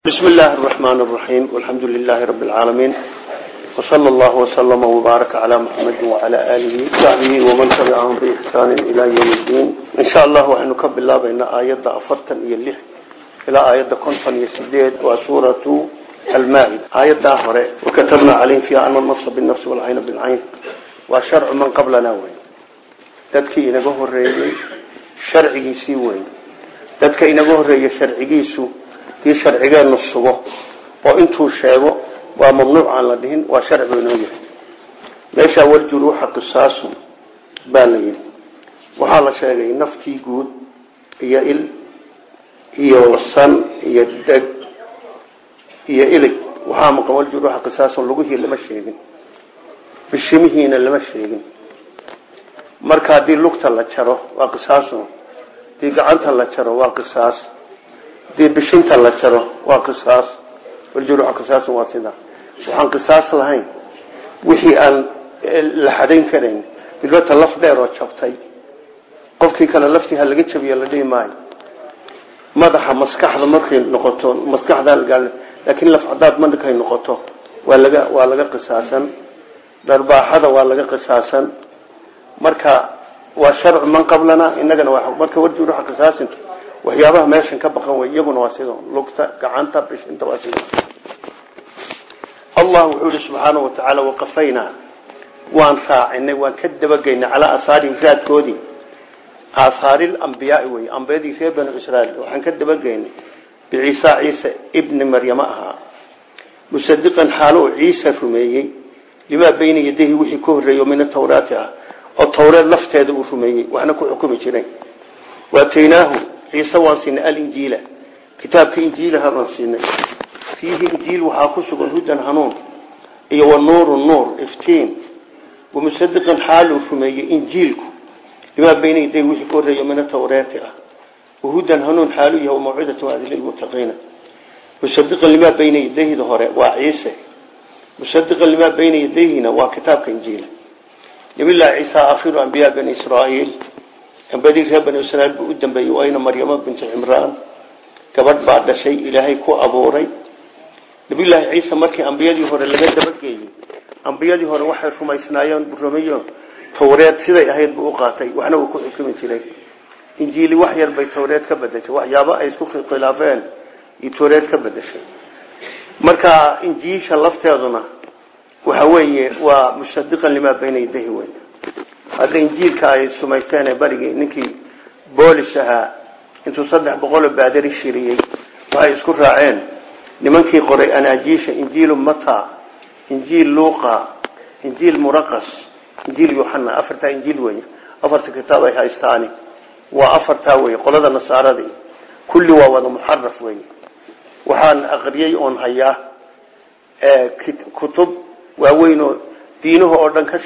بسم الله الرحمن الرحيم والحمد لله رب العالمين وصلى الله وسلم وبارك على محمد وعلى آله وصحبه ومن تبعهم بإحسان إلى يوم الدين إن شاء الله وحنك بالله بين آيات أفرتا يلح إلى آيات كنفا يسديد وسورة المائد آيات آخرى وكتبنا عليهم فيها أن النفس بالنفس والعين بالعين وشرع من قبلنا وين dadkii inaga horeeyey sharcigiisii weyn dadka inaga horeeya sharcigiisu kii sharcigeenu sugo oo intuu sheego waa mamnuuc aan la dhihin waa sharcigu inoo yahay. Meeshaa warjuruuxa qisaasu baa la yidhi. Waxaa la sheegay naftii guud iyo il iyo san iyo deg iyo ilig. Waxaa maqan warjuruuxa qisaasun lugihii lama sheegin. Bishimihiina lama sheegin. Marka haddii lugta la jaro waa qisaasun haddii gacanta la jaro waa qisaas haddii bishinta la jaro waa qisaas. Warjuruuxa qisaasun waa sidaa waxaan qisaas lahayn. Wixii aan la xadayn karayn bilbata laf dheer oo jabtay. Qofkii kale laftii ha laga jabiya la dhihi madaxa maskaxda markay noqoto maskaxda laakiin laf cadaad markay noqoto. Waa laga waa laga qisaasan. Darbaaxada waa laga qisaasan. Marka waa sharcu man qablana inagana marka warjuruuxa qisaasintu waxyaabaha meeshan ka baqan wey iyaguna waa sida lugta gacanta bishinta waa sida. Allah wuxuu yihi subxaanau watacaala waqafaynaa waan raacinay waan ka dabageynay calaa asaarihim raadkoodii. Aahaarilambiyaai wey ambiyadii reer banu israiil waxaan ka dabageynay biciisa ciise ibni maryama ahaa. Musadiqan xaalo ciise rumeeyey. Limaa bayna yadayhi wixii ka horreeyo min atawraati ah. Oo tawreed lafteeda uu rumeeyey waxna ku xukumi jiray. Waataynaahu ciise waan siinay alinjiila kitaabka injiilaha baan siinay. Fiihi injiil waxaa ku sugan hudan hanuun iyo wa nuuru nuur iftiin. Wamusadiqan xaal uu rumeeyey injiilku. Limaa bayna yaday wixii ka horreeya min atawreeti ah. Wahudan hanuun xaalu yahay wamawcidatu hadi lilmuttaqiina. Musadiqan limaa bayna yadayhida hore waa ciise. Musadiqan limaa bayna yadayhina waa kitaabka injiila. Nabilahi ciisa akhiru ambiyaa bani israaiil ambadii reer bani israiil buu u dambeeyey wayna maryamo bintu cimraan gabadh baa dhashay ilaahay ku abuuray. Nabiyullaahi ciise markii ambiyadii hore laga dabageeyey ambiyadii hore waxay rumaysnaayeen rumeyo tawreed siday ahayd buu u qaatay waxna uu ku xukumi jiray. Injiili wax yar bay tawreed ka bedeshay waxyaabo ay isku khilaafeen iyo tawreed ka bedeshay marka injiisha lafteeduna waxa weeye waa musadiqan limaa bayna yadahi wey hadda injiilka ay sumaysteen barigii ninkii boolis ahaa intuu saddex boqoloo baadari shiriyey waxay isku raaceen nimankii qoray anaajiisha injiilu mata injiil luuqa injiil muraqas injiil yoxana afartaa injiil wey afarta kitaab ay haystaani waa afartaa wey qolada nasaaradi kulli waa wada muxaraf wey waxaan aqriyey oon hayaa kutub waaweynoo diinuhu oo dhan ka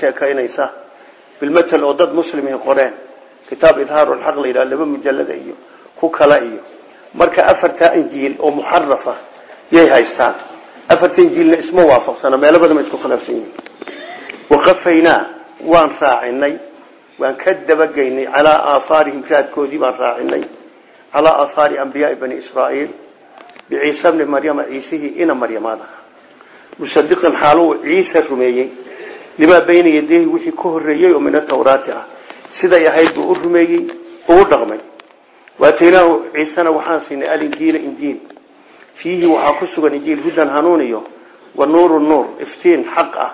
bilmatel oo dad muslimihi qoreen. Kitaab idhaarulxaq la yidhaha laba mujalada iyo ku kala iyo. Marka afartaa injiil oo muxarafa yay haystaan. Afarta injiilna isma waafaqsana meelo badan ba isku khilaafsan yihiin waqafaynaa waan raacinay. Waan ka dabageynay calaa aahaarihim raadkoodii baan raacinay. Calaa aahaari ambiyaai bani israaiil. Biciisa bni maryama ciisihii ina maryamaad ah musadiqan xaaluu ciise rumeeyey limaa bayna yadayhi wixii ka horreeyey oo min atawraati ah. Siday ahayd buu u rumeeyey ugu dhaqmay. Waataynaahu ciisena waxaan siinay alinjiila injiil fiihi waxaa ku sugan injiil hudan hanuun iyo wa nuuru nuur iftiin xaq ah.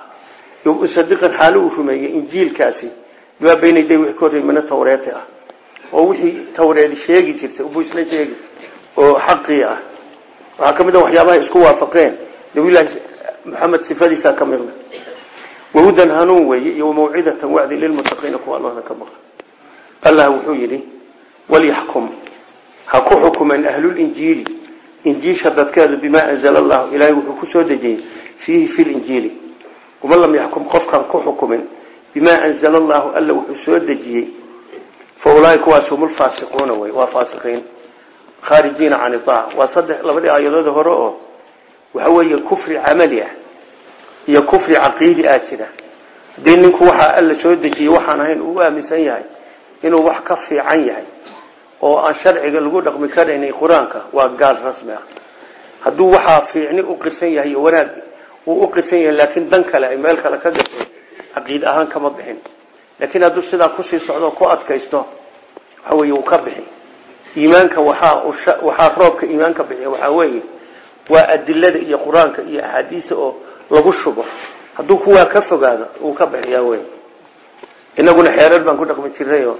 Musadiqan xaalu uu rumeeyey injiilkaasi. Limaa bayna yadayhi wixii ka horreeyey min atawreeti ah. Oo wixii tawreedi sheegi jirtay ubuu isla sheegi oo xaqii ah. Waxaa ka mid a waxyaabaha isku waafaqeen. Nabilahi maxamed sifadiisaa ka wahudan hanuun weeye iyo wamawcidatan wacdi lilmuttaqiina kuwa allahna ka baqa allah wuxuu yidhi walyaxkum ha ku xukumeen ahlulinjiili injiisha dadkeedu bimaa anzala allahu ilaahay wuxuu ku soo dejiyey fiihi fi linjiili waman lam yaxkum qofkaan ku xukumin bimaa anzala allahu alla wuxuu soo dejiyey. Fa ulaahi kuwaas hum lfaasiquuna wey waa faasiqiin. Khaarijiina can iaaca waa saddex labadii aayadooda hore oo waxa weeye kufri camali ah iyo kufri caqiidi ah jira. Hadii ninku waxaa alla soo dejiyey waxaan ahayn uu aaminsan yahay inuu wax ka fiican yahay oo aan sharciga lagu dhaqmi karaynay qur'aanka waa gaal rasmi ah. Hadduu waxaa fiicni u qirsan yahay iyo wanaag uu u qirsan yahay laakiin dan kale ay meel kale ka gashay caqiide ahaan kama bixin. Laakiin hadduu sidaa ku sii socdo ku adkaysto waxa weeye uu ka bixi iimaanka waxaa waxaa roobka iimaanka bixiya waxaa weeye waa adilada iyo qur'aanka iyo axaadiisa oo lagu shubo. Hadduu kuwaa ka fogaado uu ka bixiyaa wey inaguna xeerar baan ku dhaqmi jirayo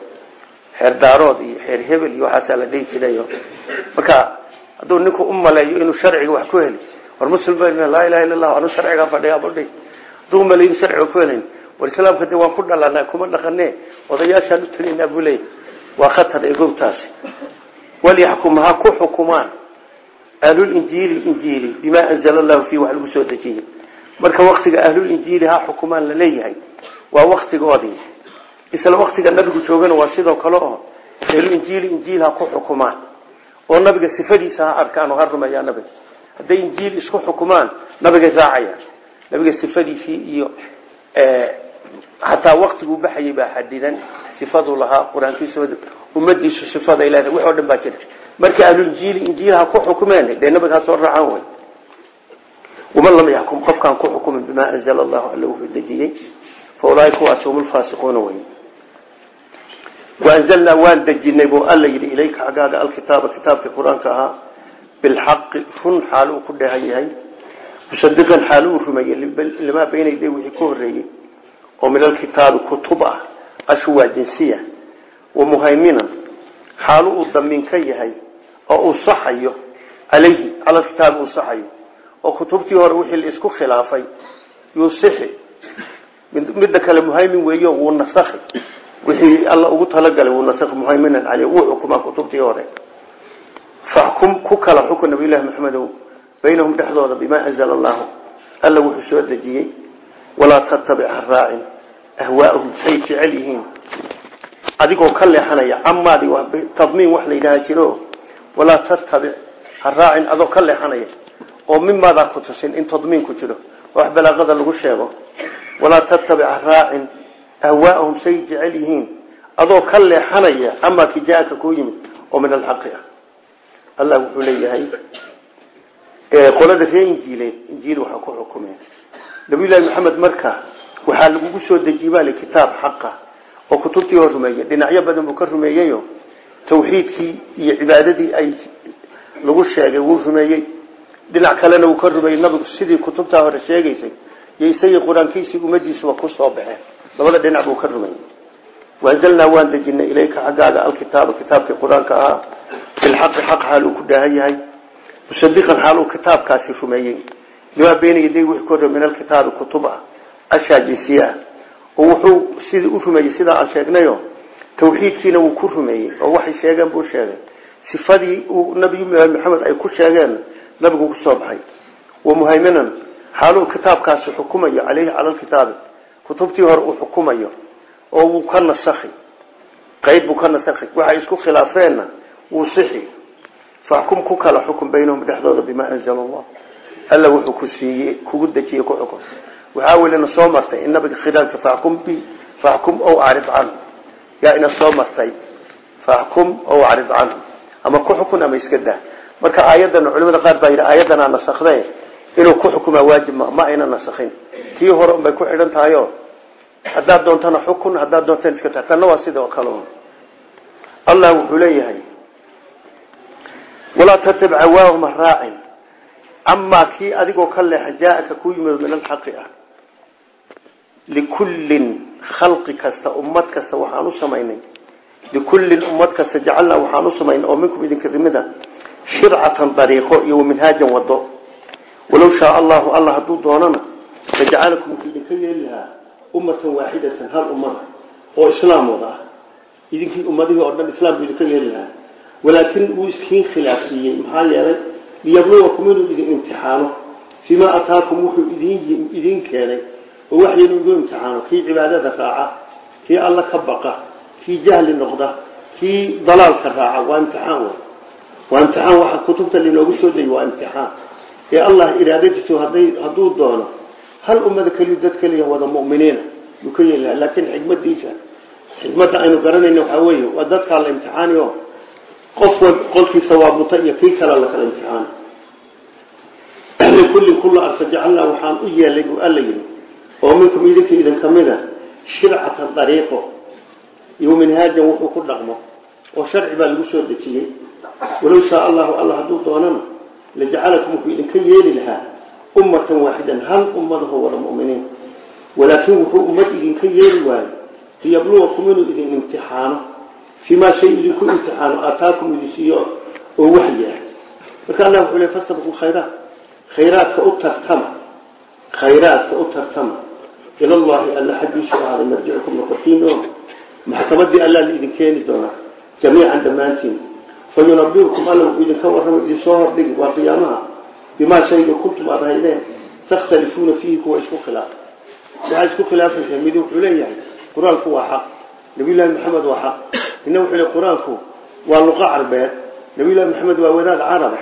xeer daarood iyo xeer hebel iyo waxaasaa la dhihi jirayo. Marka hadduu ninku u maleeyo inuu sharciga wax ku heli war muslim laa ilaha illa allah anu sharcigaa fadhiya badhi hadduu umaleeyo inu sharciga ku helayn war islaamka de waan ku dhalanaa kuma dhaqane odayaashaan u tegaynaa buu leeyahy waa khatar egowtaasi walyaxkum ha ku xukumaan. Ahlulinjiili injiili bimaa anzala allahu fiih wax lagu soo dejiyey marka waktiga ahlulinjiili ha xukumaan la leeyahay waa waktigoodii isla waktiga nabigu joogana waa sidoo kale oo ahluinjiili injiil ha ku xukumaan. Oo nabiga sifadiisa ha arkaan oo ha rumeeyaa nabiga. Hadday injiil isku xukumaan nabigay raacayaan nabiga sifadiisii iyo hataa waktiguu baxayay baa xadidan sifaduu lahaa qur'aankiisu ummadiisu sifaday leedahay wix oo dhan baa jira. Marka ahluinjiili injiil ha ku xukumeen dee nabiga ha soo raacaan wey waman lam yaxkum qofkaan ku xukumin bimaa anzala allahu alla wuxuu dejiyey fa ulaaika kuwaas hum lfaasiquuna wey waanzalnaa waan dejinay buu alla yidhi ilayka xaggaaga alkitaaba kitaabkii qur'aanka ahaa bilxaqi run xaal uu ku dheehan yahay musadiqan xaal uu rumeeyey limaa bayna yaday wixii ka horeeyey oo min alkitaabi kutub ah ashu waa jinsiya wamuhayminan xaalu uu damiin ka yahay oo uu saxayo calayhi cala kitaabi uu saxayo oo kutubtii hore wixii isku khilaafay yuu sixi midda kale muhaymin weeyo wuu nasakhi. Wixii alla ugu talagalay wuu nasakhi. Muhayminan caleyh wuu xukumaa kutubtii hore. Faxkum ku kala xukun nabiyullahi maxamedow baynahum dhexdooda bimaa anzala allahu alla wuxuu soo dejiyey walaa tattabic ha raacin ahwaa'ahum say jecel yihiin. Adigoo ka leexanaya camaadi tadmiin wax la yidhaha jiro. Walaa tattabic ha raacin adoo ka leexanaya oo mimaadaa ku tusin in tadmiin ku jiro wax balaaqada lagu sheego. Walaa tattabic raacin ahwaa'ahum say adoo ka leexanaya amaa kijaaka kuu yimid oo min alxaqi ah. Allah wuxuu leeyahay qolada ree injiil waxaa ku xukumeen. Nabiyullaahi maxamed marka waxaa lagugu soo dejiyey kitaab xaqa oo kutubtii hor rumeeyey. Dhinacyo badan buu ka rumeeyeyo. Tawxiidkii iyo cibaadadii ay lagu sheegay wuu rumeeyey dhinac kalena wuu ka rumeeyey nabigu. Sidii kutubtaa hore sheegaysay iyo isagii qur'aankiisii ku soo baxeen. Labada dhinac buu ka rumeeyey. Waanzalnaa waan dejinay ilayka xaggaaga alkitaaba kitaabkii qur'aanka ahaa. Bilxaqi xaq xaal uu ku dhaahan yahay. Musadiqan uu kitaabkaasi rumeeyey. Limaa bayna yaday wixii ka horre min alkitaabi kutub ah jinsiye ah. Oo wuxuu sidii u rumeeyey sidaa aan sheegnayo tawxiidkiina wuu ku rumeeyey oo waxay sheegeen buu sheegay. Sifadii uu nabiy maxamed ay ku sheegeen nabigu ku soo baxay. Wa muhayminan xaaluu kitaabkaasi xukumayo caleyhi cala lkitaabi kutubtii hore uu xukumayo oo wuu ka nasakhi qayb buu ka nasakhi waxay isku khilaafeenna wuu sixi. Faxkum ku kala xukun baynahum dhexdooda bimaa anzala allah alla wuxuu ku siiyey kugu dejiyey ku xukun. Waxaa welina soo martay in nabiga khilaafka faxkum bi faxkum ow acrid canhu yaa ina soo martay faxkum ow acrid canhu ama ku xukun ama iska dah marka aayaddan culimada qaar baa yidhi aayaddanaa nasakde inuu ku xukumaa waajib ma ma ayna nasakhin. Tii hore unbay ku xidhan tahayo haddaad doontana xukun haddaad doontan iska tanna waa sidoo kale allah wuxuu leeyahay walaa tatab cawaahum raacin amaa kii adigoo ka leexa ku yimid min alxaqi ah. Likullin khalqi kasta ummad kasta waxaan u samaynay. Likullin ummad kasta jacalnaa waxaan u samaynay oo minkum shircatan dariiqo iyo waminhaajan wado walow shaa allahu alla hadduu doonana lajacalakum idinka yeeli lahaa ummatan waaxidatan hal ummada oo islaam wada ah. Idinkii ummadihii oo dhan islaam buu idinka yeeli lahaa. Walaakin wuu iskiin khilaafsiiyey maxaa yeelay liyabluwakum inuu idin imtixaano. Fimaa ataakum wuxuu idin idin keenay oo waxynu igu imtixaano. Kii cibaadada raaca kii alla ka baqa kii jahli noqda kii dalaalka raaca waa imtixaan wey waa imtixaan waxa kutubta linoogu soo degay waa imtixaan ee allah iraadadiisu haday hadduu doono hal ummada keliyu dad keliya wada mu'miniina yuu ka yeeli lahaa laakiin xikmadiisa xikmadda aynu garanayno waxaa weeye waa dadkaa la imtixaani o qof qolkiisa waa muta iyo kii kale la kala imtixaana likullin kulla arsa jacalnaa waxaan u yeelay buu alla yidhi oo minkum idinka idin ka mid a shircatan dariiqo iyo minhaajan wuxuu ku dhaqmo oo sharci baa lagu soo dejiyey walow shaa allahu alla hadduu doonana lajacalakum wuxuu idinka yeeli lahaa ummatan waaxidan hal ummadaho wada mu'miniin walaakin wuxuu ummad idinka yeeli waayo liyabluwakum inuu idin imtixaano fii maa shay idinku imtixaano aataakum idin siiyo oo waxyi ah marka allah wuxuu le fastabiqu khayraat khayraadka u tartama khayraadka u tartama ilallahi alla xaggiisu ahaaday marjicukum noqotiin oo maxkamadii alla la idin keeni doonaa jamiican fayunabiukum alla wuxuu idinka warrama idin soo hordhigi waa qiyaamaha bimaa shayga kuntum aad haydeen takhtalifuuna fiihi kuwa isku khilaafa waxaa isku khilaafaysa mid wuxuu leeyahay qur'aanku waa xaq nabiyullaahi maxamed waa xaq midna wuxuu leeyahay qur'aanku waa luqa carbeed nabiyullahi maxamed waa wadaad caraba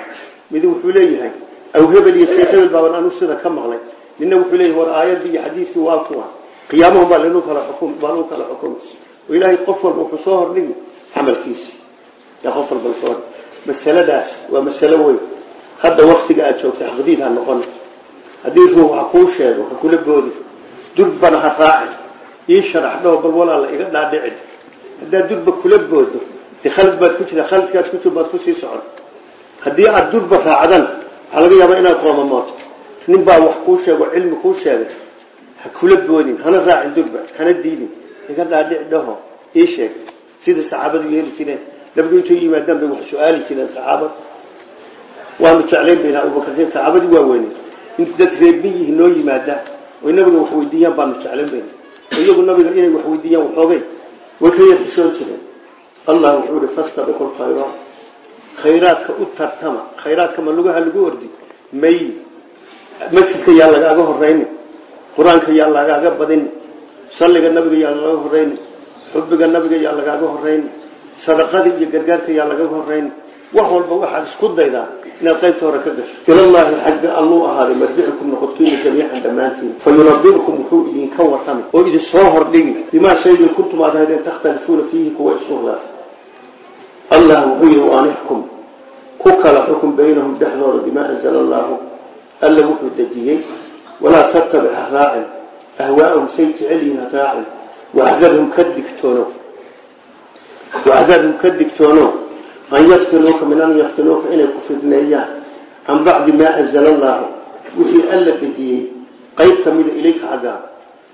mid wuxuu leeyahay aw hebel iyo sheekh hebel baaban anu sida ka maqlay nina wuxuu leeyahay war aayadii iyo xadiiskii waa kuwa qiyaamahu baa lagu kala xukum baa lagu kala xukum oo ilaahay qof walba wuxuu soo hordhigi camalkiisi yaa qof walba soo masaladaas waa masalo weyn. Hadda waktiga aad joogta xaqdiid ha noqon. Haddii ruux ha kuu sheego ha kula boodi. Durbana ha raacin. Ii sharax dhaho bal walaala iga dhaadhicin. Haddaad durba kula boodo de khalad baad ku jira khaladkaad ku jir baad ku sii socon. Haddii aada durba raacdan waxaa laga yaabaa inaad qoomamooto nin baa wax kuu sheego cilmi kuu sheegay ha kula boodin hana raacin durba hana diidin. Iga dhaadhic dhaho ii sheeg. Sida saxaabadu yeeli jireen nabigu intay yimaadaan bay wax su'aali jireen saxaabada waanu jeclayn bayna abubakar saxaabadii waa weynay int dad reebin yihiin noo yimaadaan oy nabiga wax weydiiyaan baanu jeclayn bayna. Oo iyagu nabiga inay wax weydiiyaan waxoogay way ka yarxishoon jireen. Allah wuxuu ihi fastabiqu lkhayraat khayraadka u tartama khayraadka ma lugaha lagu ordi? May masjidka yaa lagaaga horayni qur'aanka yaa lagaaga badini salliga nabiga yaa lagaga horayni xubbiga nabiga yaa lagaaga horayni sadaqada iyo gargaarka yaa lagaga horayni wax walba waxaad isku daydaa inaad qaybta hore ka gasho. Ilallaahi xagga alluu ahaaday marjicikum noqodkiina jamiican dhammaantiin. Fa yunabirukum wuxuu idinka warramay oo idin soo hordhigi. Bimaa shaygin kuntum aad haydeen takhtalifuuna fiihi kuwa isku khilaaf allah wuxuu yihi waan ixkum ku kala xukun baynahum dhexdooda bimaa anzala allaahu alla wuxuu dejiyey. Walaa tattabic ha raacin ahwaa'ahum say jecel yihiin ha raacin waxdarhum ka digtoono waxdarhum ka digtoono an yaftinuuka min an yaftinuuka inay ku fidneeyaan can bacdi maa anzala allaahu wixii alla dejiyey qayb ka mida ilayka xaggaa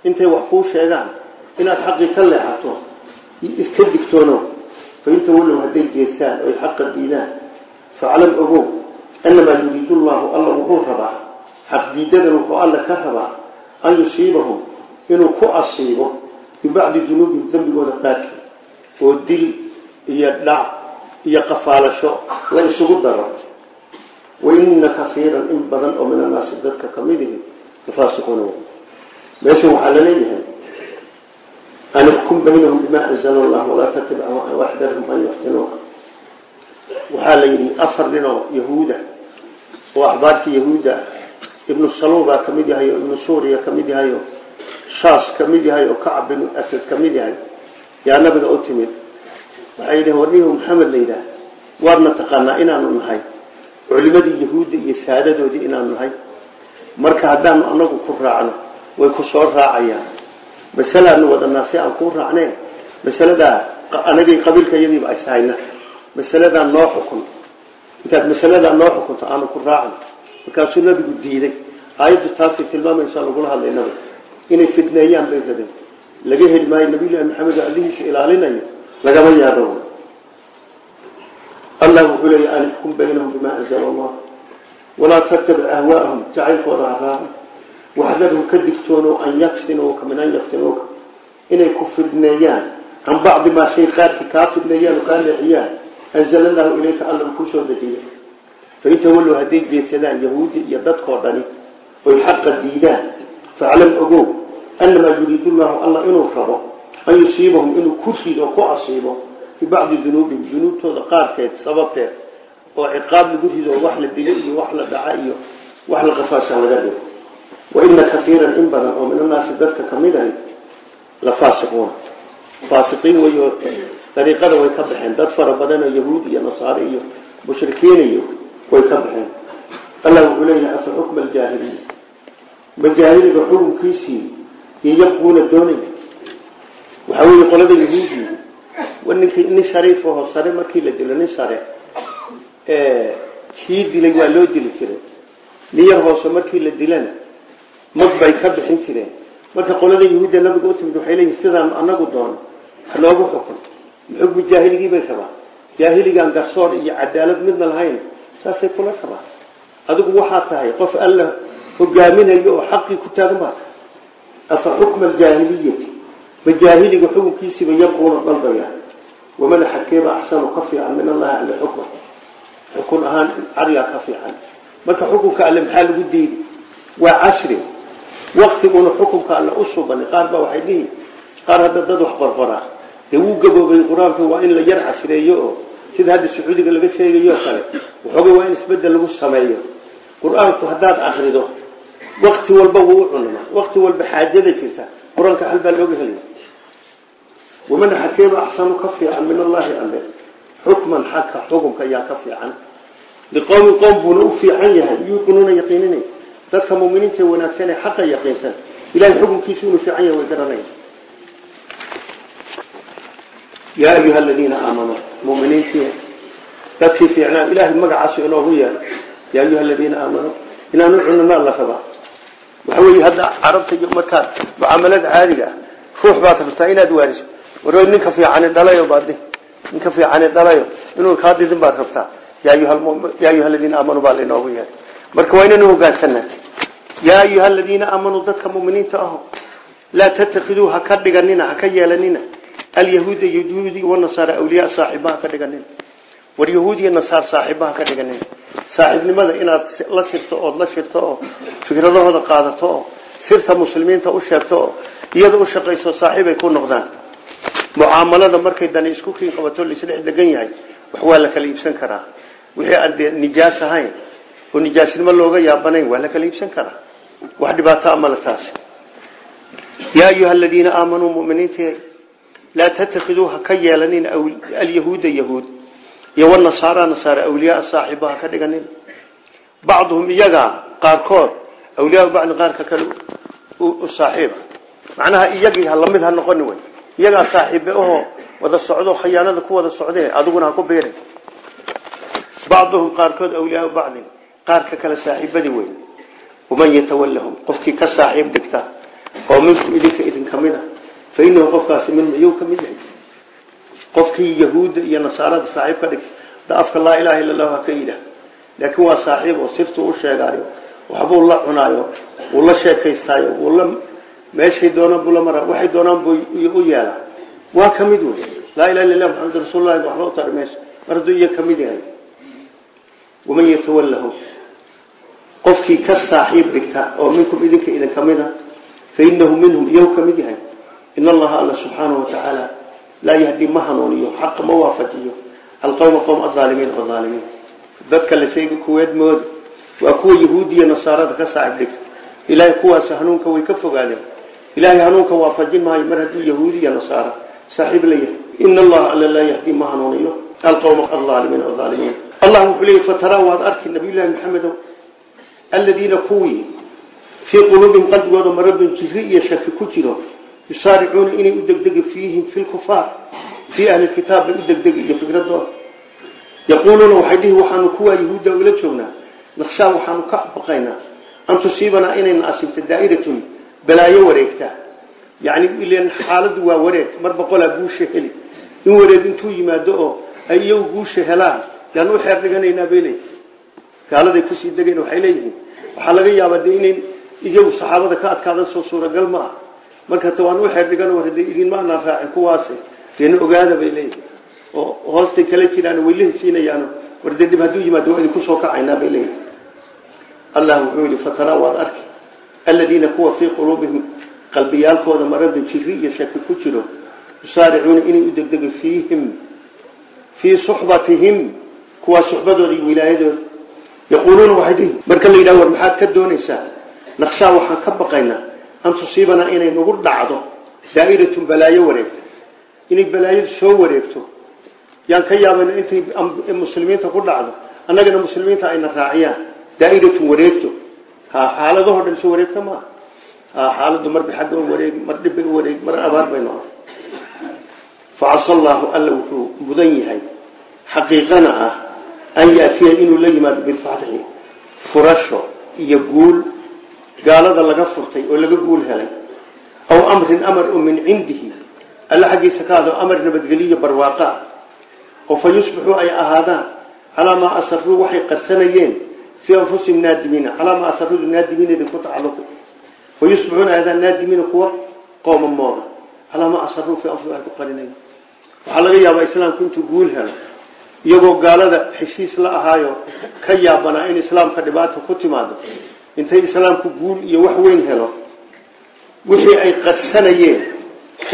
intay wax kuu sheegaan inaad xaqii ka leexato iska digtoono fainta wallow hadday jeestaan oy xaqa diidaan faclam ogow annamaa yuriidu llaahu alla wuxuu rabaa xaq diidadan wuxuu alla ka rabaa an yusiibahum inuu ku asiibo bibacdi dunuubihim dembigooda qaadkii oo dil iyo dhac iyo qafaalasho la isugu daro. Waina kaiiran in badan oo min annaasi dadka ka mid ihi lafaasiquuna meeshan waxaa la leeyahay an ixkum baynahum bimaa anzala allah walaa tattabic waxdarhum an yaftinuuka waxaa la yidhi afar nin oo yahuuda oo axbaartii yahuudda ibnu saluul baa ka mid yahay oo ibnu suuriya ka mid yahay oo shaas ka mid yahay oo kacab binu asad ka mid yahay yaa nabiga u timid. Waxay yidhaheen warnihu maxamed la yidhaah waadna taqaanaa inaanu nahay. Culimadii yahuudda iyo saadadoodii inaanu nahay. Marka haddaanu anagu ku raacno way ku soo raacayaan. Masalaanu wadanaa si aan kuu raacneen masaladaa anagii qabiilka iyadiiba ishayna masaladaa noo xukun. Intaad masaladaa noo xukunto aanu ku raacno. Markaasuu nabigu diiday. Aayaddu taasay tilmaamaysaa lagula hadlay nabiga. Inay fidneeyaan bay rabeen laga heli maayo nabiyullaahi maxamed oo allihiisa ilaalinayo lagama yaabo. Allah wuxuu leeya an baynahum bimaa anzala allah. Walaa tattabic ahwaa'ahum jacaylkooda ha raaca waxdarhum ka digtoono an yaftinuuka min an yaftinuuka inay ku fidneeyaan can bacdi maa shay qaarkii kaa fidneeyaan oo kaa leexiyaan anzala allahu ilayka alla uu ku soo dejiya fainta wallow hadday jeedsadaan yahuudi iyo dadkoo dhani oy xaqa diidaan faclam ogow annamaa yuriidu llahu allah inuu rabo an yusiibahum inuu ku rido ku asiibo bibacdi dunuubihim dunuubtooda qaarkeed sababteed oo ciqaab lagu rido wax la dilo iyo wax la dhaca iyo wax la qafaasha laga dhigo waina kaiiran in badan oo min annaasi dadka ka mid ahi la faasiquuna faasiqiin wey dariiqada way ka baxeen dad fara iyo yabquuna doonaya waxaa weeye qolada yahuudiga ninkii nin shariif aho sare markii la dilo nin sare kii dilay waa loo dili jiray. Nin yar hoose markii la dilana mag bay ka bixin jireen. Marka qolada yahuudda nabiga utimid waxay leeyihiin sidaan anagu doono haloogu xukun. Xukmi jaahiligii bay rabaan jaahiligaan garsoor iyo cadaalad midna lahayn saasay kula rabaan adigu waxaa tahay qof alla hogaaminayo oo xaqii ku taagan baa afa xukma aljaahiliyati ma jaahiliga xukunkiisiiba yabquuna dalbaya. Waman xakeeba axsanu ka fiican min allahi alle xukma xukun ahaan carigaa ka fiican. Marka xukunka alle maxaa lagu diidi waa cashri. Waktiguna xukunka alle u subanay qaar baa waxay dhihi qaar hadda dad wax qorqoraa dee wuu gaboobay qur'aanka waa in la yar casreeyo oo sida hadda sacuudiga laga sheegayo kale waxoogay waa in isbeddel lagu sameeyo. Qur'aanku haddaad akrido wakti walba wuu u cunama wakti walba xaajada jirta. Qur'aanka hal baa looga helaya waman xakeeba axsanu ka fiican min allahi alle xukman xagka xukunka ayaa ka fiican. Liqowmi qowm buuna u fiican yahay. Yuuqinuuna yaqiininay dadka muminiinta wanaagsan ee xaqa yaqiinsan. Ilahay xukunkiisu inuu fiican yahay way garanaya yaa ayuha aladiina aamanuu muminiintii dadkii fiicnaa ilahay magacaasu inoogu yeelo yaa ayuha aladiina aamanuu inaanu cunamaa la rabaa waxa weeye hadda carabta iyo markaad mucaamalada caadiga ah ruux baad rabtaa inaad waariso. War ninka fiicani dhalayo baad ninka fiicani dhalayo inuu kaa didin baad rabtaa. Yaa ayuha aladiina aamanuu baa lainoogu yeelay. Marka waa inaynu hogaansanaa yaa ayuha aladiina aamanuu dadka muminiinta aho laa tattakiduu ha ka dhiganina ha ka yeelanina. Alyahuuda yahuudi wanasaara awliyaa saaxiibaha ka dhiganina. War yahuud iyo nasaar saaxiibaha ka dhiganina saaxiibnimada inaad la sirto ood la shirto oo fikradahooda qaadato oo sirta muslimiinta u sheegto oo iyada u shaqayso saaxiibay ku noqdaan. Mucaamalada markay dani isku kiin qabato laisdhex degan yahay wax waa la kala iibsan karaa. Wixii aan dee nijaas ahayn oo nijaasnimo looga yaabanayn waa la kala iibsan karaa. Wax dhibaato amala taasi. Yaa ayuha aladiina aamanuu muminiinti laa tattakiduu ha ka yeelanin alyahuuda yahuud iyo wanasaara nasaara awliyaa saaxiibaha ka dhiganin. Bacduhum iyagaa qaarkood awliyaa bacdi qaarka kale saaxiiba. Macnaha iyagii ha la mid ha noqoni wey. Iyagaa saaxiibe ahoo wada socdo khayaanada ku wada socdee adiguna ha ku biirin bacduhum qaarkood awliyaa bacdin qaarka kale saaxiibadii wey. Waman yatawallahum qofkii ka saaxiib dhigta oo minkum idinka idin ka mid a fa inahu qofkaasi minhum iyuu ka mid yahay qofkii yahuudda iyo nasaarada saaxiib ka dhigta da afka laa ilaha illa allahu ha ka yidhaah laakiin waa saaxiib oo sirtuu u sheegaayo waxbuu la cunaayo wuu la sheekaystaayo wuu la meeshay doonaan buu la maraa waxay doonaan buu u yeelaa. Waa ka mid wey laa ilaha illa maxamed rasuulullahi waxba u tari mayso mar hadduu iyo ka mid yahay. Waman yatawallahu. Qofkii ka saaxiib dhigta oo minkum idinka idin ka mid a fa inahu minhum iyahu ka mid yahay. In allaha alla subxaanahu watacaala laa yahdi ma hanuuniyo xaqa ma waafajiyo alqowma qowm aalimiin oo aalimiin dadka la sheegi kuweed moodi waa kuwa yahuudiya nasaarada ka saaxiib dhigta ilaahay kuwaas hanuunka way ka fogaadeen. Ilaahay hanuunka waafajin maayo mar hadduu yahuudiya nasaara. Saaxiib la yahay. In allaha alla laa yahdi ma hanuuniyo. Alqowma aalimiin oo aalimiin allah wuxuu leeyay fataraa waad arki nabiyullaahi maxamedow aladiina kuwii iyo yusaaricuuna inay u degdegi fiihim fi lkufaar fii ahli kitaab bay u degdegi iyo fikradooda yaquuluuna waxay dhihi waxaanu kuwaa yahuudda ula joognaa naqshaa waxaanu ka baqaynaa an tusiibanaa inayna asibta daa'iratun balaayo wareegta yacni ilan xaaladdu waa wareeg mar boqolaa guusha heli in wareeg intuu yimaado oo ay iyagu guusha helaan yaan u xeer dhiganaynaa bay leeyihiin gaaladay ku sii degeen waxay leeyihiin waxaa laga yaabaa de inay iyagu saxaabada ka adkaadan soo suuragal ma ah marka ta waan u xeer dhigan war de idinma anaan raacin kuwaasi. Deena ogaada bay leeyihiin oo hoostay kala jiraan waylahi siinayaan. War de dhib hadduu yimaado waa idinku soo kacaynaa bay leeyihiin allah wuxuu yihi fataraa arki. Aladiina kuwa fii quluubihim qalbiyaalkooda marada jiri iyo shaki ku jiro yusaaricuuna inay u degdegi fiihim fii suxbatihim kuwaa suxbadooda iyo wilaayadooda yaquuluuna waxay dhihi marka la yidhaha maxaad ka doonaysaa? Naqshaa waxaan ka baqaynaa an tusiibanaa inay nagu dhacdo daa'iratun balaayo wareegto. Inay balaayadu soo wareegto. Yaan ka yaabayna intay muslimiinta ku dhacdo annagana muslimiinta ayna raaciyaan. Daa'iratun wareegto. Ha xaaladahoo dhan soo wareegta maaha ha xaaladdu marba xagga u wareegi mar dhibba u wareegi mar abaar bay noqon. Facasa allaahu alla wuxuu mudan yahay. Xaqiiqana ah an yaatiya inuu la yimaado bilfatxi furasho iyo guul gaalada laga furtay oo laga guul helay aw amrin amar oo min cindihi alla xaggiisa ka ado amar nabadgeliyo barwaaqa ah oo fa yusbixuu ay ahaadaan calaa maa asaruu waxay qarsanayeen fii anfusihim naadimiina calaa maa asaruu naadimiinadi ku tacalluqi. Fa yusbixuuna ay ahaadaan naadimiina kuwa qoomamooda calaa maa asaruu fii anfusihim ay ku qarinayeen waxaa laga yaabaa islaamku intuu guul helo iyagoo gaalada heshiis la ahaayo ka yaabanaa in islaamka dhibaata ku timaado intay islaamku guul iyo wax weyn helo wixii ay qarsanayeen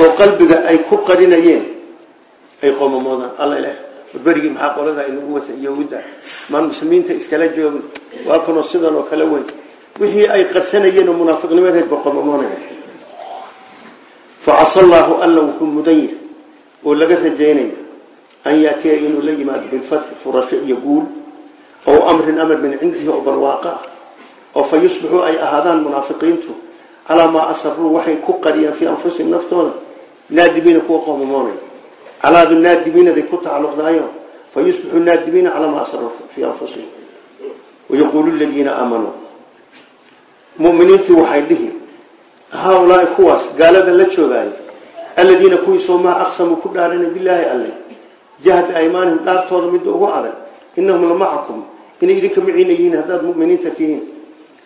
oo qalbiga ay ku qarinayeen ay qoomamoodaan. Alla ilaah berberigii maxaa qolada inagu wata yahuudda maan muslimiinta iskala joogin waa kunoo sidan oo kale weyn. Wixii ay qarsanayeen oo munaafiqnimadeed ba qoomamoonaya facasa allaahu alla wuxuu mudan yahay oo laga rajaynaya an yaatiya inuu la yimaado bilfatxi furasho iyo guul ow amrin amar min oo fa yusbixuu ay ahaadaan munaafiqiintu calaa maa asaruu waxay ku qariyeen fii anfusihim naftooda naadimiina kuwa qoomamoonaya calaadu naadimiinaday ku tacalluqdaayo. Fa yusbixuu naadimiina calaa maa asaruu fii wayaquulu ladiina aamanuu muminiintii waxay dhihi haaulaai kuwaas gaalada la joogaayo aladiina kuwii soomaa aqsamuu ku dhaarana bilaahi alle jahda aymaanihim dhaartooda midda ugu adag inahum lamacakum inay idinka maciina haddaad muminiinta tihiin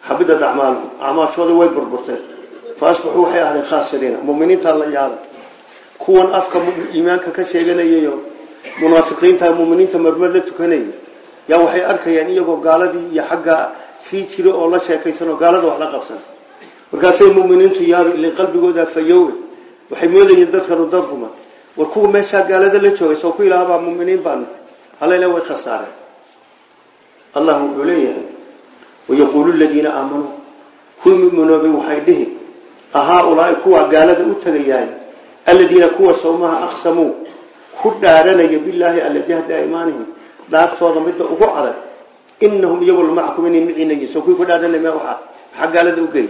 xabidad acmaaluhum acmaashooda way burburteen. Fa asbaxuu waxay ahdeen khaasiriina muminiintaa la yaabay kuwan afka iimaanka ka sheeganayayo munaafiqiinta muminiinta marmar la tukanaya yaa waxay arkayaan iyagoo gaaladii iyo xagga sii jira oo la sheekaysan oo gaalada wax la qabsan. Markaasay muminiintu yaabay ilay qalbigooda fayowe waxay moodayeen dadkanu dad ruma war kuwa meeshaa gaalada la joogay soo ku ilaabaa muminiin baana. Alla way khasaareen allah wuxuu leeyahay wayaquulu ladiina aamanuu kuwii muminoobay waxay dhihi ahaaulaai kuwa gaalada u tagayaay aladiina kuwa soomaha aqsamuu ku dhaaranaya bilaahi alla jahda aymaanihim dhaartooda midda ugu adag inahum iyagu lamacakum inay micinayiin soo kuwii ku dhaaranay me waxaa maxaa gaalada u gey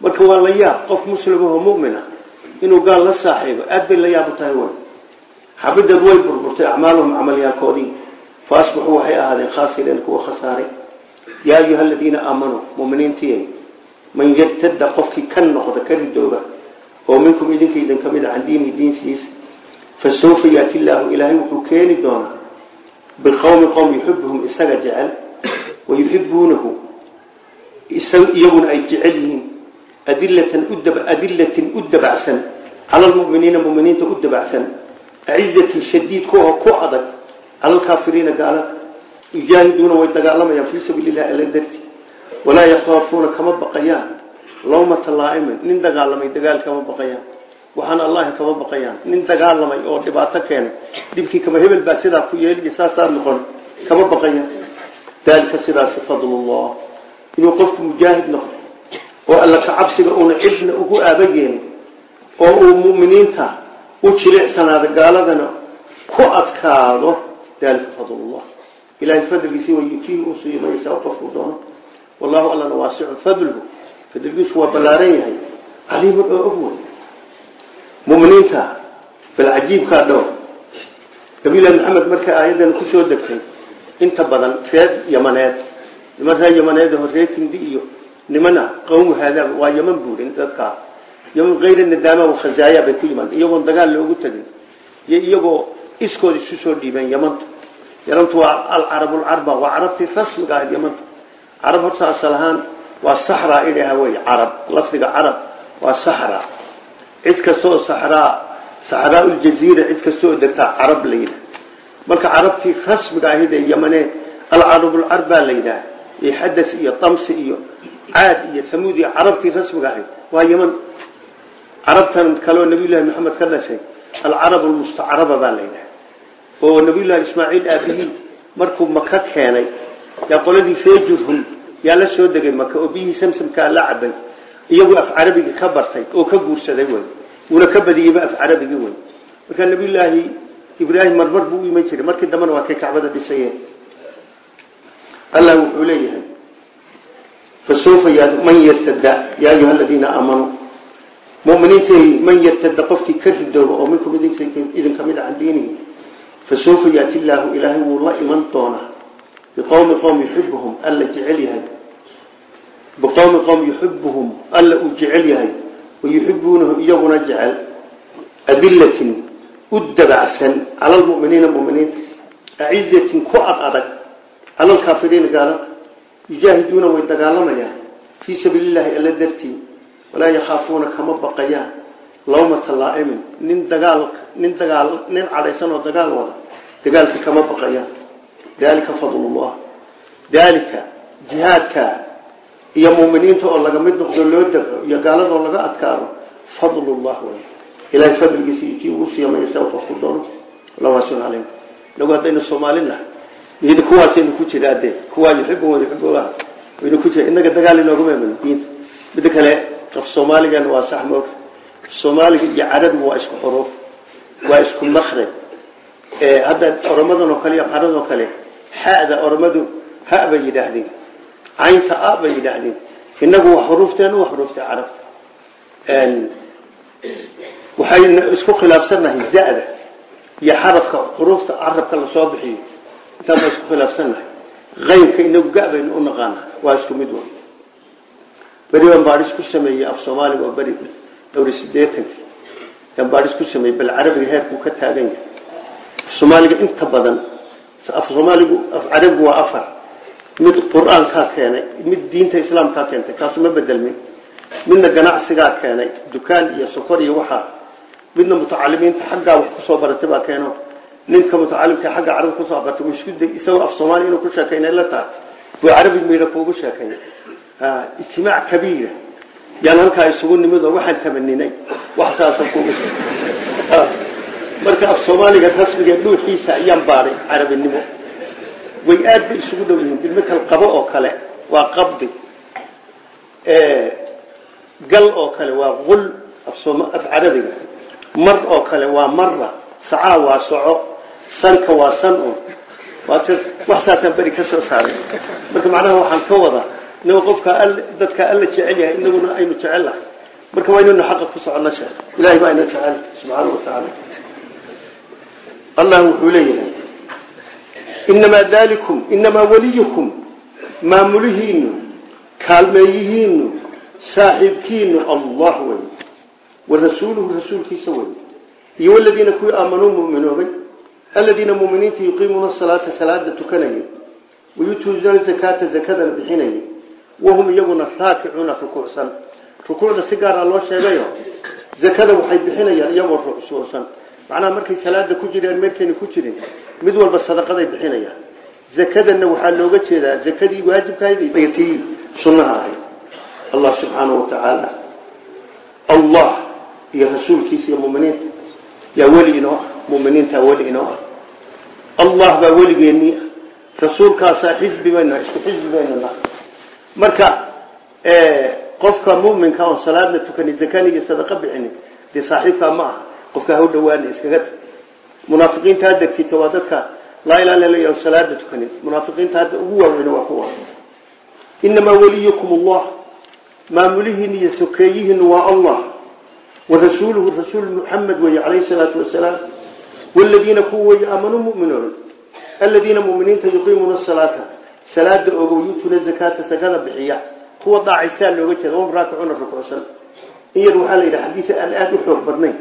marka waa la yaab qof muslimahoo mu'mina inuu gaal la saaxiibo aad bay la yaabu tahay wy xabidad way burburtay acmaaluhum camalyaalkoodii fa asbaxuu waxay ahaadeen khaasiriin kuwa yaa ayuha aladiina aamanuu muminiintiy man yartada qofkii ka noqda ka ridooba oo minkum idinka idin ka mid a can diinihi diinsiisa fa sawfa yaati illaahu ilaahay wuxuu keeni doonaa biqowmi qowm yuxibuhum isaga jecel wayuxibuunahu iyaguna ay jecel yihiin adilatin u dabacsan cala lmuminiina muminiinta u dabacsan acizatin shadiid kuwa ku adag cala lkaafiriina gaalada yujaahiduuna way dagaalamayaan fii sabiili illahi alla darti. Walaa yakhaafuuna kama baqayaan. Lawmata laa'imin nin dagaalamay dagaal kama baqayaan. Waxaan allahi kama baqayaan. Nin dagaalamay oo dhibaato keenay dhibkii kama hebel baa sidaa ku yeeliy saasaa noqon kama baqayaan. Daalika sidaasi fadlullah. Inuu qofku mujaahid noqdo oo alla ka cabsiga uuna cidna ugu aabayeelin oo uu muminiinta u jilicsanaado gaaladana ku adkaado daalika fadlullah ilahay fadligiisi way yutiihi u siimaysaa qofku doono. Wallahu allana waasicun fadluhu. Fadligiisu waa ballaaran yahay. Caliimun oo og wey muminiinta bal cajiibkaa dhow. Nabilahi maxamed markay aayaddan ku soo degtay inta badan reer yamaneed. Niman reer yamaneed horee kindi iyo nimana qawmu haadaab waa yaman buurin dadkaa yaman kayra nadaama khazaaya bay ku yimaadeen iyagoon dagaal loogu tegin iyo iyagoo iskood isu soo dhiibeen yamanta yamantu waa alcarabulcarba waa carabtii rasmiga ahayd yamanta carab horta asal ahaan waa saxraa idhaha wey carab lafdiga carab waa saxra. Cid kasta oo saxraa saxraa uljaziira cid kasta oo degtaa carab la yidhaha marka carabtii rasmiga ahayd ee yamaneed alcarabulcarbaa la yidhaha iyo xadas iyo tamsi iyo caad iyo samuud iyo carabtii rasmiga ahayd waa yaman carabtan kaleoo nabiyullahi maxamed ka dhashay alcarab almustacraba baa la yidhaha oo nabiyullahi ismaaciil aabihii markuu maka keenay yaa qoladii feejurhum yaa la soo degay maka oo biyihii samsamkaa la cabay iyagoo af carabigii ka bartay oo ka guursaday wey wuuna ka badiyeyba af carabigii wey markaa nabiyullaahi ibraahim marmar buu u iman jiray markii dambena waa kay kacbada dhisayeen allah wuxuu leeyahay fasawfa man yartada yaa ayuha aladiina aamanuu muminiintay man yartada qofkii ka ridooba oo minkum idin ka mid can diinihi fasawfa yaati illaahu ilaahay wuu la iman doonaa biqowmi qowm yuxibuhum alla jecel yahay biqowmi qowm yuxibuhum alla uu jecel yahay wayuxibuunahu iyaguna jecel adilatin u dabacsan cala lmuminiina muminiinta acizatin ku ad adag cala lkaafiriina gaalada yujaahiduuna way dagaalamayaan fii sabiili lawmata laa'imin nin dagaal nin dagaal nin cadhaysan oo dagaal wada dagaalkii kama baqayaan. Dalika fadlullah. Dalika jihaadka iyo muminiinta oo laga mid noqdo loo dabco iyo gaalada oo laga adkaado fadlullah wey ilahay fadligiisa iyo kii ugu siiya maysa qofku doono. Lawaasun calayhim nagu haddaynu soomaalina iyada kuwaasaynu ku jiraa dee kuwaa yuxibu wa yuxibulah waynu ku jira innaga dagaal inoogama iman diinta. Midda kale af soomaaligana waa sax moogta soomaaliga iyo carabigu waa isku xuruuf waa isku makraj hadda oromadan oo kale iyo qaran oo kale xada oromadu ha bay yidhaahdeen. Caynta a bay yidhaahdeen. Inagu waa xuruufteenu waa xuruufta carabta. Waxayna isku khilaafsannahay zada iyo xarafka xuruufta carabka la soo bixiyo. Intaan baa isku khilaafsannahay aynka inagu ga baynu u naqaana waa isku mid wa beri baan baadhis ku sameeyey af soomaaliga oo beri dhowri sideetanki baan baadhis ku sameeyey bal carabiga heerkuu ka taagan yahay soomaaliga inta badan soomaaligu carabigu waa afar mid qur'aankaa keenay mid diinta islaamkaa keentay kaasu ma bedelmin midna ganacsigaa keenay dukaan iyo sokor iyo waxaa midna mutacalimiinta xaggaa wax ku soo baratay baa keeno ninka mutacalimka xagga carabi ku soo bartay wuu isku day isagoo af soomaali inuu ku sheekaynay la tahay buu carabi miidha kuugu sheekaynay ijtimaac kabiira yaan halkaa isugu nimid oo waxaan tamaninay waxtaasan kuugu marka af soomaaliga rasmiga dhuuxiisa ayaan baadhay carabinimo. Way aad bay isugu dhow yihiin bilmakal qabo oo kale waa qabdi. Gal oo kale waa qul af carabiga. Mar oo kale waa mara sacaa waa soco sanka waa san un wax saasaan beri ka soo saaray. Marka macnaha waxaan ka wadaa inagoo qofka dadka alla jecel yahay inaguna aynu jecel lahay. Marka waa inaynu xaqa ku socono sheekh ilahay baa ina jecel subxaana wa tacaala allah wuxuu leeyahay inamaa dalikum inamaa weliyukum maamulihiinu kaalmeeyihiinu saaxiibkiinu allah wey wa rasuuluhu rasuulkiisa wey iyo waladiina kuwii aamanuu muminoobay. Aladiina muminiinta yuqiimuuna salaata salaada tukanayay. Wayutuuna zakaata zakadana bixinayay wahum iyaguna raakicuuna rukuucsan rukuucda si gaara loo sheegayo zakada waxay bixinayaan iyagoo rukuucsan macnaha markay salaada ku jireen meelkayna ku jirin mid walba sadaqaday bixinayaan zakadana waxaa looga jeedaa zakadii waajibkahayd tii sunnaha ahayd allah subxaanahu watacaala allah iyo rasuulkiisa iyo muminiinta yaa weli inoo ah muminiintaa weli inoo ah allah baa weligeenii ah rasuulkaasaa xisbi baynu isku marka qofka muminka oon salaadna tukani zakani iyo sadaqa bixini dee saaxiibkaa ma aha. Qofka ha u dhawaana iskaga tag. Munaafiqiinta hadda jirta waa dadka laa ilaa ila salaada tukanin munaafiqiinta hadda ugu waaweyn waa kuwa. Inamaa weliyukum allah. Maamulihiin iyo sokeeyihiin waa allah. Warasuuluhu rasuul muxamed wey calayhi salaatu wasalaam. Waladiina kuwa wey aamanuu muminoon aladiina muminiinta yuqiimuuna salaata salaada ogo yuutuuna zakaata sakada bixiya. Kuwa daacaysaa looga jeeda wam raakicuna rukuucsan in yar waxaa la yidhaha xadiis aan aada u xoog badnayn.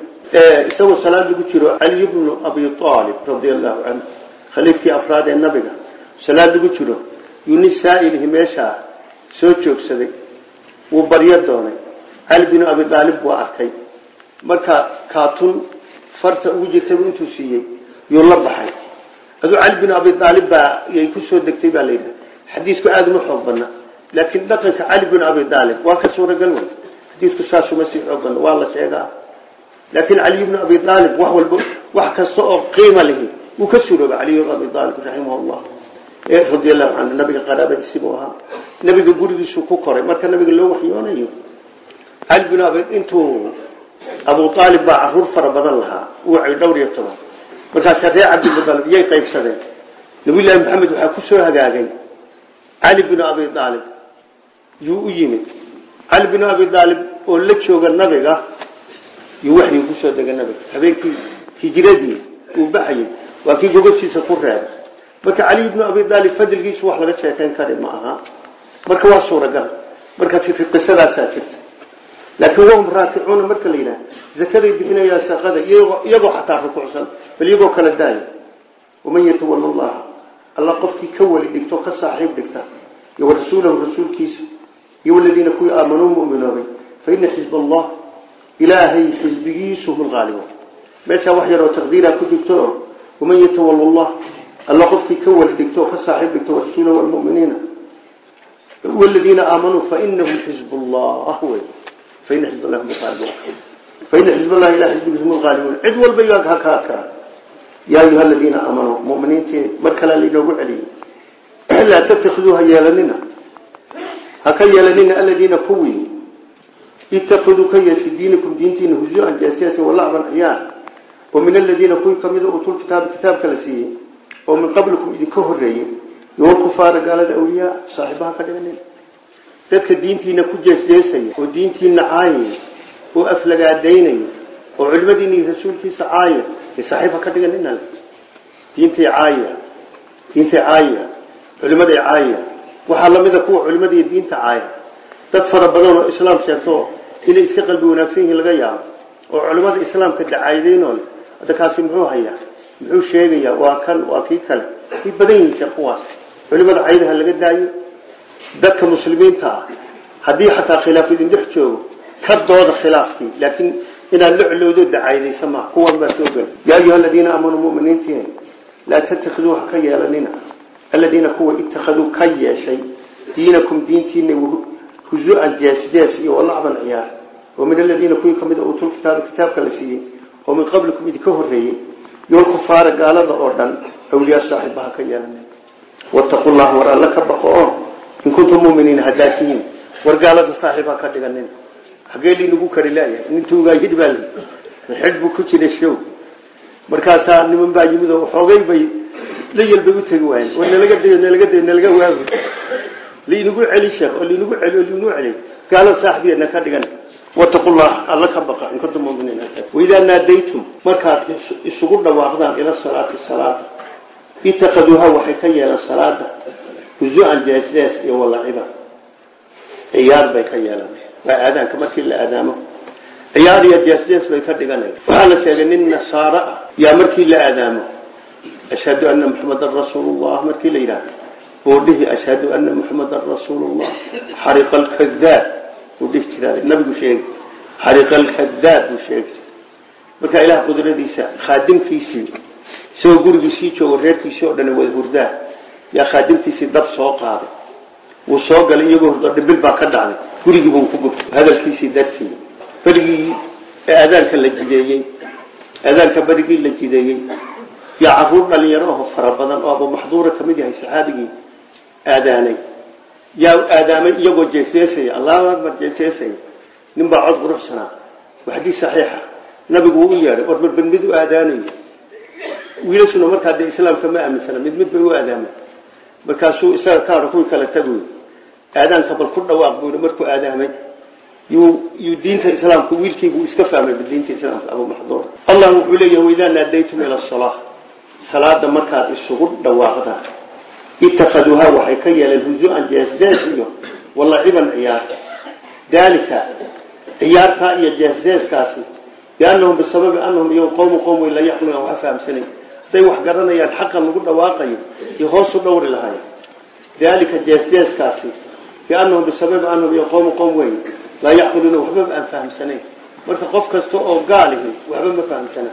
Isagoo salaad lagu jiro cali bnu abi aalib radia allahu canhu khaliifkii afraad ee nabiga salaad lagu jiro yuu nin saa'ilihi meeshaa soo joogsaday. Wuu baryo doonay. Cali binu abi aalib buu arkay. Marka kaatun farta ugu jirtay intuu siiyey yuu la baxay aduu cali binu abi aalib baa yay ku soo degtay baa layidhi xadiisku aada uma xoog badna laakiin dhaqanka cali binu abi aalib waa ka suuragal wey. Xadiisku saasuma sii xoog badna waa la sheegaa. Laakiin cali bnu abi aalib wax walba wax kasta oo qiima lihi wuu ka surooba caliy bnu abi aalib raximah llah radi allahu canhu nabiga qaraabadiisibuu ahaa. Nabiga gurigiisuu ku koray marka nabiga loo waxyoonayo cali binu abi intuu abu aalib baa carruur fara badan lahaa dhowr iyo toban markaasa reer cabdilmualib iyay qaybsadeen. Nabiyullaahi maxamed waxaa ku soo hagaagay cali binu abi aalib yuu u yimid. Cali binu abi aalib oo la jooga nabiga yuu waxyii ku soo dega nabiga. Habeenkii hijiradii uu baxayay waa kii gogoshiisa ku reebay. Marka cali bnu abi aalib fadligiisu wax laga sheekayn kari ma aha. Marka waa suuragal. Markaas qisadaasaa jirta laakiin wahum raakicuuna marka la yidhaha zakaday bixinayaa shaqada iyagoo xataa rukuucsan bal iyagoo kala daayo. Waman yatawala allaha? Alla qofkii ka weli dhigto ka saaxiib dhigta iyo warasuulahu rasuulkiisa iyo aladiina kuwii aamanuu muminoobay fa ina xisb allah ilaahay xisbigiisu humlhaalibuun meeshaa wax yaroo taqdiiraa ku jirto oo waman yatawala allah alla qofkii ka weli dhigto ka saaxiib dhigto warasuulahu almuminiina. Waladiina aamanuu fa inahum xisb allah ah wey فإن حزب الله هم الغالبون فإن حزب الله إلى حزب هم الغالبون عد والبياق هكاكا يا أيها الذين آمنوا مؤمنين مركلا لنوع عليه لا تتخذوها يالننا هكا يالننا الذين كوي اتخذوا كي في دينكم دينتين هزوعا جاسياسا ولعبا عيان ومن الذين كوي كمذا أطول كتاب كتاب كلسيه ومن قبلكم إذ كهر ريه yoo kufaara gaalada awliyaa saaxiibaha ka dhiganin dadka diintiina ku jeesjeesaya oo diintiina caayaya oo aflagaadaynaya oo culimadiina rasuulkiisa caaya ee saaxiibha ka dhiganina diintay caaya diintay caaya culimaday caaya. Waxaa lamida kuwa culimada diinta caaya. Dad fara badan oo islaam sheegto inay iska qalbi wanaagsan yihiin laga yaabo oo culimada islaamka dacaydeynoole hadda kaasi muxuu hayaa? Muxuu sheegayaa waa kan waa kii kale. Way badan yihiin sheekh kuwaas. Culimada caydaha laga daayo dadka muslimiinta ah. Haddii khilaaf idin dhex joogo ka dooda khilaafkii laakiin inaad la culowdo dacaydaysa ma kuwan baa soo gel yaa ayuha aladiina aamanuu muminiintiin laa tattakiduu ha ka yeelanina. Aladiina kuwa ittakhaduu ka yeeshay diinakum diintiina huzu-an jeesjees iyo walacban ciyaar. Oo min kuwii ka mid uutul kitaaba kitaabka la siiyey oo min qablikum idinka horreeyey yool kufaara gaalada oo dhan awliyaa saaxiiba ha ka yeelanina واتقوا الله ور الله كبقوا إن كنتم مؤمنين هداتين ورقالة صاحبها كدغنين حقيلي نقول كرلاية انتو غايد بالي حد بكتير الشو مركاسا نمن باجي مدو حوغي بي لي البيو تغوين وانا لقد دي وانا لقد دي وانا لقد وابي لي نقول علي الشيخ واللي نقول علي واللي نقول علي قال صاحبي أنا كدغن واتقوا الله الله كبقى إن كنتم مؤمنين وإذا ناديتم مركات السقور لواقضان إلى الصلاة الصلاة اتخذوها waxay ka yeelan huzuan jaasjaas iyo walaciba ciyaar bay ka yeelan waa aadaanka markii la aadaamo. Ciyaar iyo jaasjaas bay ka dhiganay. Waxaa la sheegay nin nasaaro ah. Yaa markii la aadaamo ashhadu anna muxamadan rasuulullah. Markii la yidhaahdo oo dhihi ashhadu anna muxamadan rasuulullah. Xariqa alkadaab uu dhihi jiraa nabigu sheegay xariqa alkadaab buu sheegay. Marka ilaah qudradiisa khaadimkiisii isagoo gurigiisii joogo reerkiisii oo dhan wada hurdaa yaa khaadimtiisii dab soo qaaday. Wuu soo galay iyagoo hurdo dhibil baa ka dhacday. Gurigiibuu ku gubtay. Hadalkiisii dartii. Berigii aadaanka la jideeyey. Aadaanka berigii la jideeyey. Yaa carruur dhalinyaro aho fara badan oo abu maxduura ka mid yahay saxaabigii aadaanay. Yaa aadaamay iyagoo jeeseesaya. Allahu akbar jeeseesaya. Ninbaa cod quruxsanaa waa xadiis saxiixa nabigu wuu u yeedhay war marban mid u aadaanayo wiilashuna markaa dee islaamka markaasuu isaga kaadha kuwii kala tagoy aadaanka bal ku dhawaaq buu markuu aadaamay. Yuu diinta islaamka wiilkiibuu iska fahmay diinta islaamka abu maxduur allah wuxuu leeyahay waidaa naadaytum ila salaa salaada markaad isugu dhawaaqdaan itakhaduuha waxay ka yeeleen huzu-an jeesjees iyo walaciban ciyaar. Daalika ciyaartaa iyo jeesjeeskaasi biannahum bisababi annahum iyo qowmu qowm la yaclamuuna waxa fahamsanayn hadday wax garanayaan xaqan lagu dhawaaqayo iyo hoosu dhowri lahayn daalika jeesjeeskaasi biannahum bisababi annahum iyo qowmu qowm wey laa yacqiluuna waxbaba aan fahamsanayn. Marka qof kasta oo gaalihi waxba ma fahamsana